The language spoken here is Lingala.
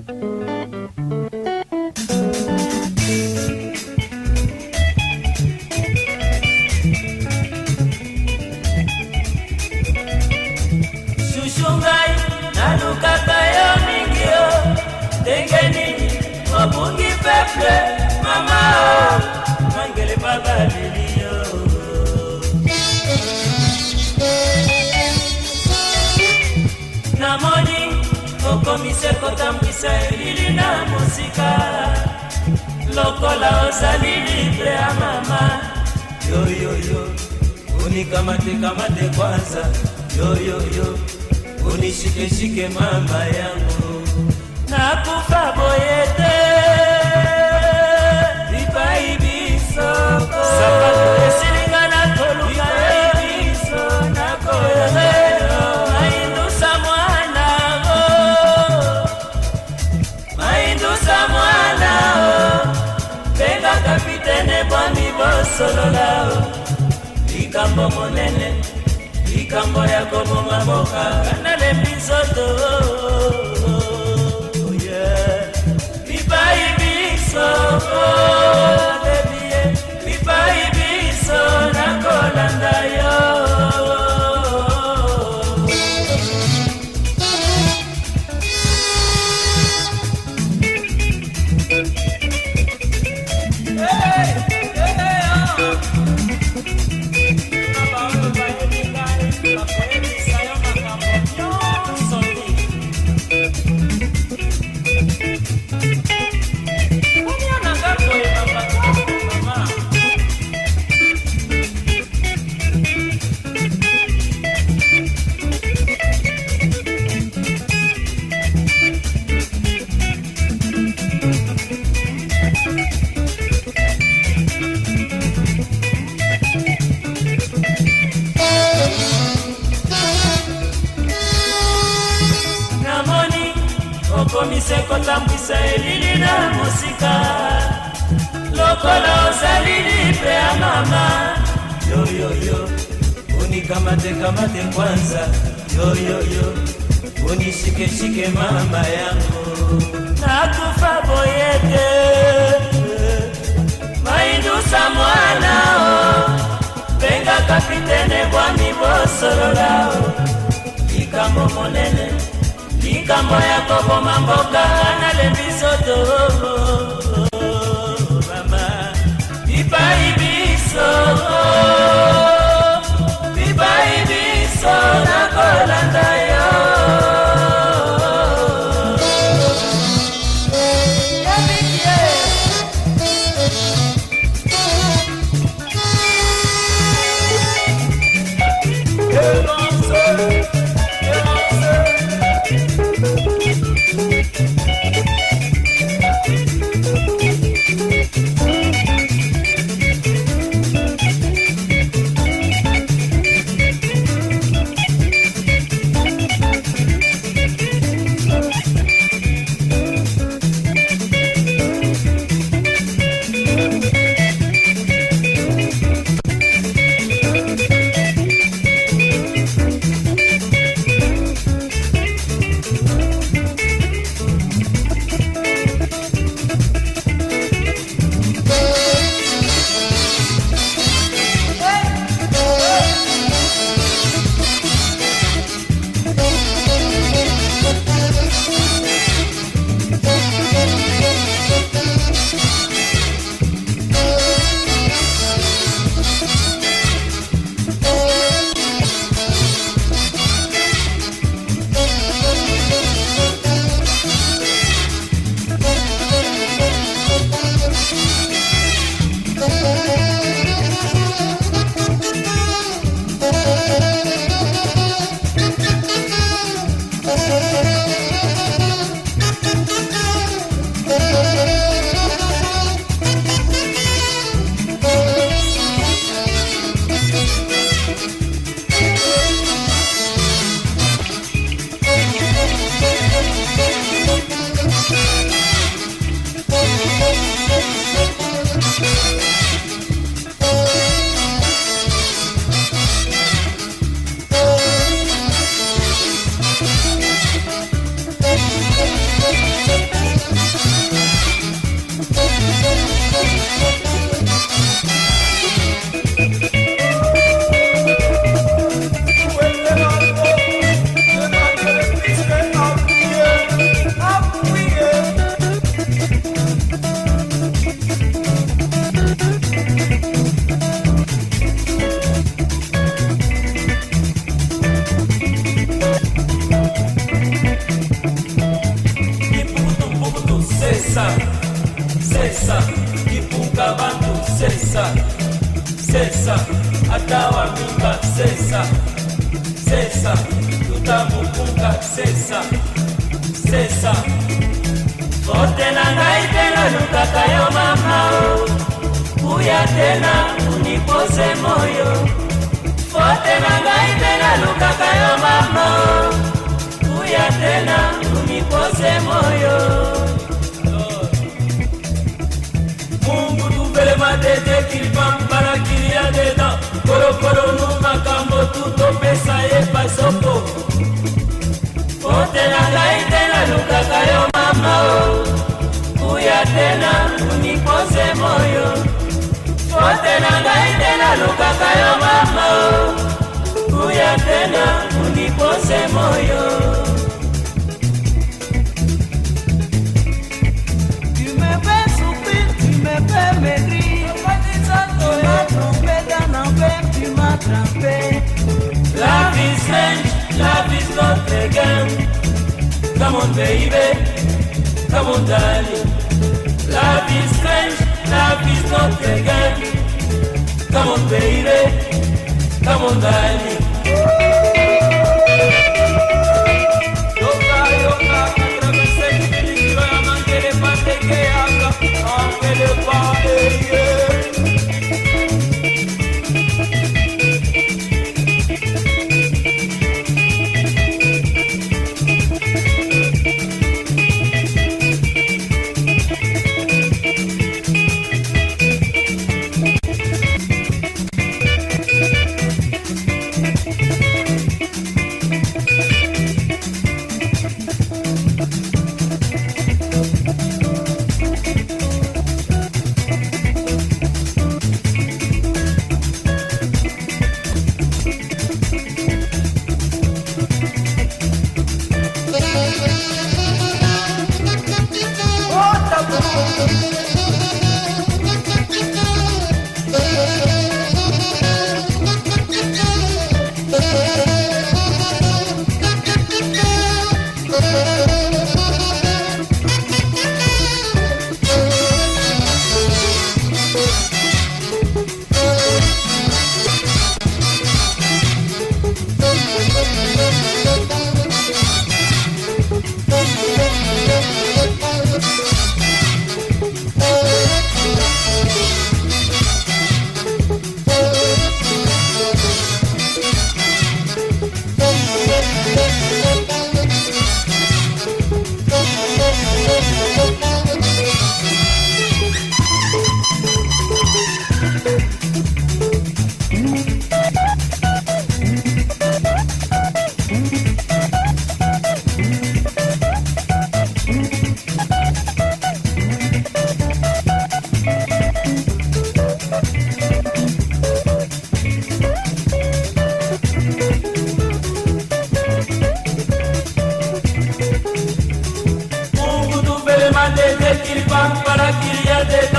thank you okotambwisa elili na mosika lokola ozali libre ya mama yoyoyo unikamatekamate kwanza yoyoyo unishikeshike mama yangu nakufa boye te likambo ya koboma boka kanalembi nzoto bibai oh biso kutoka elili na musika lokola osalili pe ya mama yoyoyo unikamate kamate kwanza yoyoyo unishikeshike mama yangu nakufa boyete maindusa mwanao venga kapitene sesa ata waminga sesa sesa totamokunga sesa sesa kotela ngai te nalukaka yo mama o kuya te na unipose moyo kotela ngai te nalukaka yo mama o epai soko pote na ngai te nalukaka yo mama o kuya te na unikose moyo pote na ngai te nalukaka yo mama o kuya te na unikose moyo Tu me permettre, tu m'as trompé dans l'enfer, tu m'as trompé. Love is strange, love is not a game. Come on, baby, come on, darling. Love is strange, love is not a game. Come on, baby, come on, darling. para que ya te